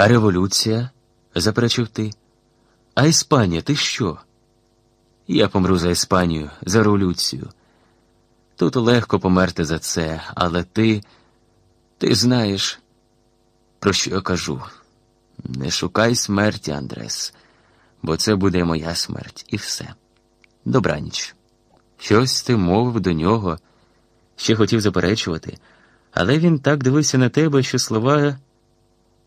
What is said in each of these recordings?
А революція? заперечив ти. А Іспанія, ти що? Я помру за Іспанію, за революцію. Тут легко померти за це, але ти, ти знаєш, про що я кажу. Не шукай смерті, Андрес, бо це буде моя смерть, і все. Добраніч. Щось ти мовив до нього, ще хотів заперечувати, але він так дивився на тебе, що слова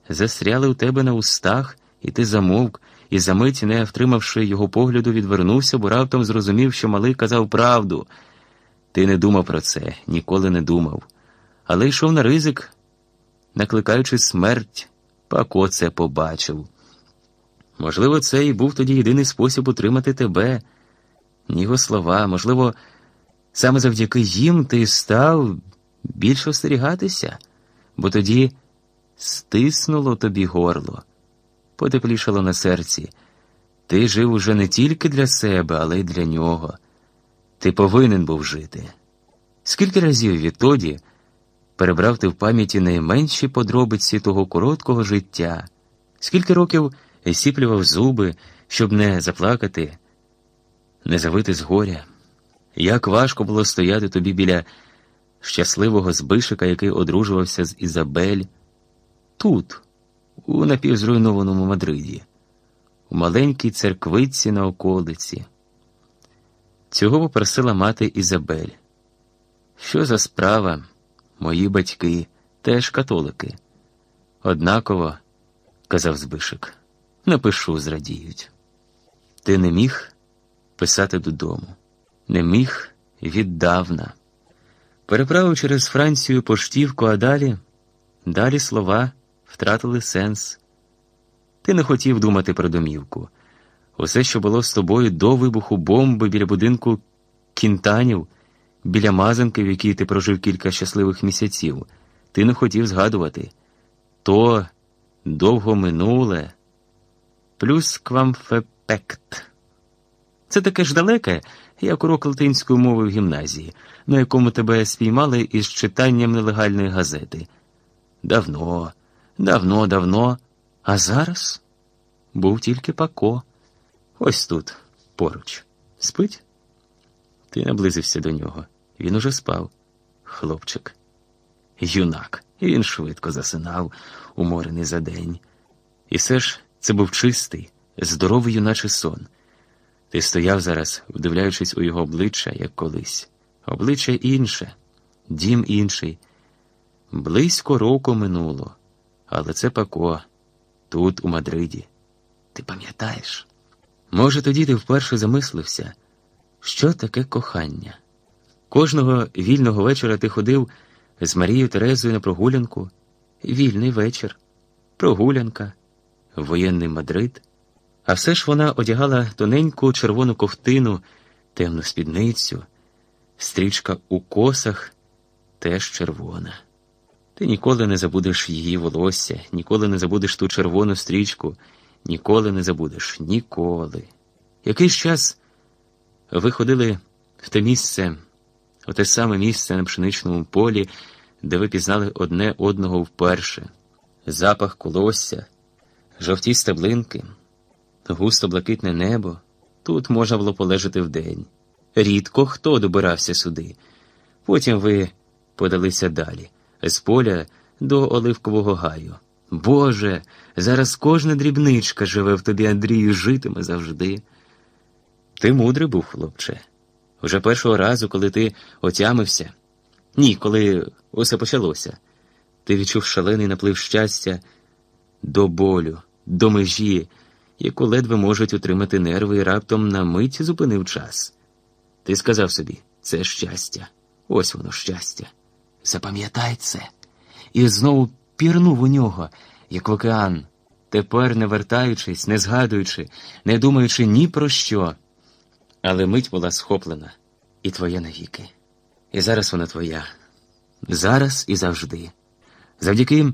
застряли у тебе на устах, і ти замовк, і за мить, не втримавши його погляду, відвернувся, бо раптом зрозумів, що малий казав правду. Ти не думав про це, ніколи не думав, але йшов на ризик, накликаючи смерть, Пако це побачив. Можливо, це і був тоді єдиний спосіб утримати тебе, його слова, можливо, саме завдяки їм ти став більше остерігатися, бо тоді стиснуло тобі горло, потеплішало на серці. Ти жив уже не тільки для себе, але й для нього. Ти повинен був жити. Скільки разів відтоді перебрав ти в пам'яті найменші подробиці того короткого життя, скільки років сіплював зуби, щоб не заплакати, не завити з горя. Як важко було стояти тобі біля щасливого збишика, який одружувався з Ізабель, тут, у напівзруйнованому Мадриді, у маленькій церквиці на околиці. Цього попросила мати Ізабель. Що за справа? Мої батьки теж католики. Однаково, казав Збишик, напишу, зрадіють. Ти не міг писати додому, не міг віддавна. Переправив через Францію поштівку, а далі, далі слова втратили сенс. Ти не хотів думати про домівку. Усе, що було з тобою до вибуху бомби біля будинку кінтанів, біля мазанки, в якій ти прожив кілька щасливих місяців, ти не хотів згадувати. То довго минуле, плюс квамфепект. Це таке ж далеке, як урок латинської мови в гімназії, на якому тебе спіймали із читанням нелегальної газети. Давно, давно, давно, а зараз був тільки Пако. Ось тут, поруч. Спить? Ти наблизився до нього. Він уже спав. Хлопчик. Юнак. І він швидко засинав, уморений за день. І все ж це був чистий, здоровий юначий сон. Ти стояв зараз, вдивляючись у його обличчя, як колись. Обличчя інше, дім інший. Близько року минуло, але це Пако, тут, у Мадриді. Ти пам'ятаєш? Може, тоді ти вперше замислився, що таке кохання? Кожного вільного вечора ти ходив з Марією Терезою на прогулянку, вільний вечір, прогулянка, воєнний Мадрид. А все ж вона одягала тоненьку червону ковтину, темну спідницю, стрічка у косах теж червона. Ти ніколи не забудеш її волосся, ніколи не забудеш ту червону стрічку, ніколи не забудеш, ніколи. Якийсь час ви ходили в те місце, у те саме місце на пшеничному полі, де ви пізнали одне одного вперше, запах колосся, жовті стеблинки густо блакитне небо, тут можна було полежати вдень. Рідко хто добирався сюди. Потім ви подалися далі, з поля до Оливкового гаю. Боже, зараз кожна дрібничка живе в тобі, Андрію, житиме завжди. Ти мудрий був, хлопче. Уже першого разу, коли ти отямився, ні, коли усе почалося, ти відчув шалений наплив щастя до болю, до межі яку ледве можуть утримати нерви і раптом на мить зупинив час. Ти сказав собі, це щастя, ось воно щастя. Запам'ятай це. І знову пірнув у нього, як в океан, тепер не вертаючись, не згадуючи, не думаючи ні про що. Але мить була схоплена і твоя навіки. І зараз вона твоя, зараз і завжди. Завдяки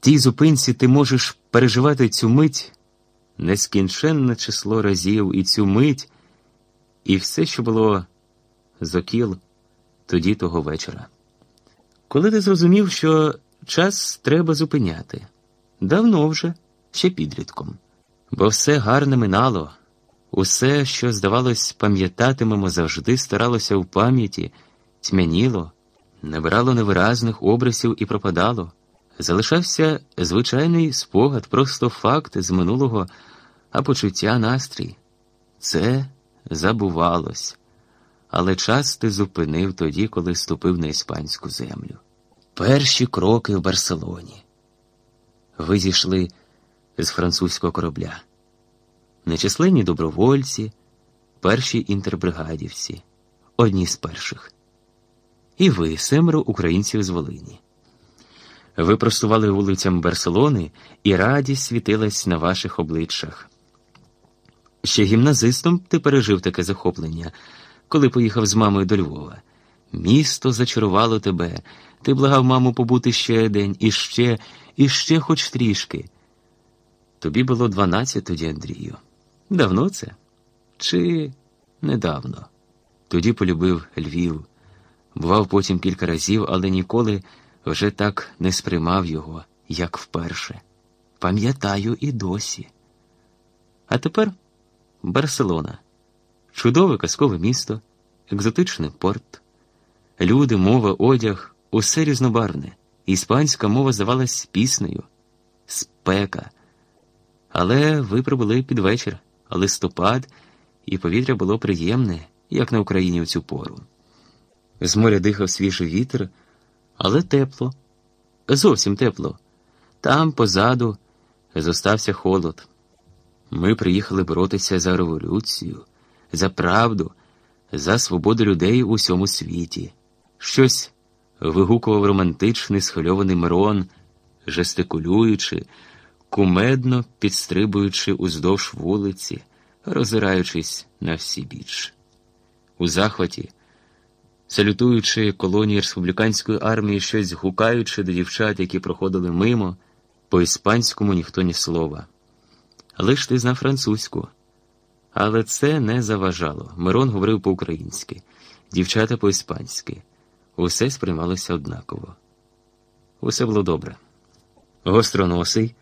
тій зупинці ти можеш переживати цю мить нескінченне число разів і цю мить, і все, що було зокіл тоді того вечора. Коли ти зрозумів, що час треба зупиняти, давно вже. ще підлітком. Бо все гарне минало, усе, що, здавалось, пам'ятатимемо завжди, старалося в пам'яті, тьмяніло, набирало невиразних образів і пропадало. Залишався звичайний спогад, просто факт з минулого, а почуття настрій. Це забувалось, але час ти зупинив тоді, коли ступив на іспанську землю. Перші кроки в Барселоні. Ви зійшли з французького корабля. Нечисленні добровольці, перші інтербригадівці, одні з перших. І ви, семеро українців з Волині. Ви простували вулицям Барселони, і радість світилась на ваших обличчях. Ще гімназистом ти пережив таке захоплення, коли поїхав з мамою до Львова. Місто зачарувало тебе, ти благав маму побути ще день, і ще, і ще хоч трішки. Тобі було дванадцять тоді, Андрію. Давно це? Чи недавно? Тоді полюбив Львів. Бував потім кілька разів, але ніколи вже так не сприймав його, як вперше. Пам'ятаю і досі. А тепер Барселона. Чудове казкове місто, екзотичний порт. Люди, мова, одяг усе різнобарвне. Іспанська мова здавалась піснею, спека. Але ви прибули під вечір, листопад, і повітря було приємне, як на Україні в цю пору. З моря дихав свіжий вітер, але тепло, зовсім тепло. Там позаду зостався холод. Ми приїхали боротися за революцію, за правду, за свободу людей у всьому світі. Щось вигукував романтичний схвильований Мирон, жестикулюючи, кумедно підстрибуючи уздовж вулиці, розираючись на всі біч. У захваті, салютуючи колонії республіканської армії, щось гукаючи до дівчат, які проходили мимо, по іспанському ніхто ні слова. Лиш ти знав французьку. Але це не заважало. Мирон говорив по-українськи, дівчата по-іспанськи. Усе сприймалося однаково. Усе було добре. Гостроносий.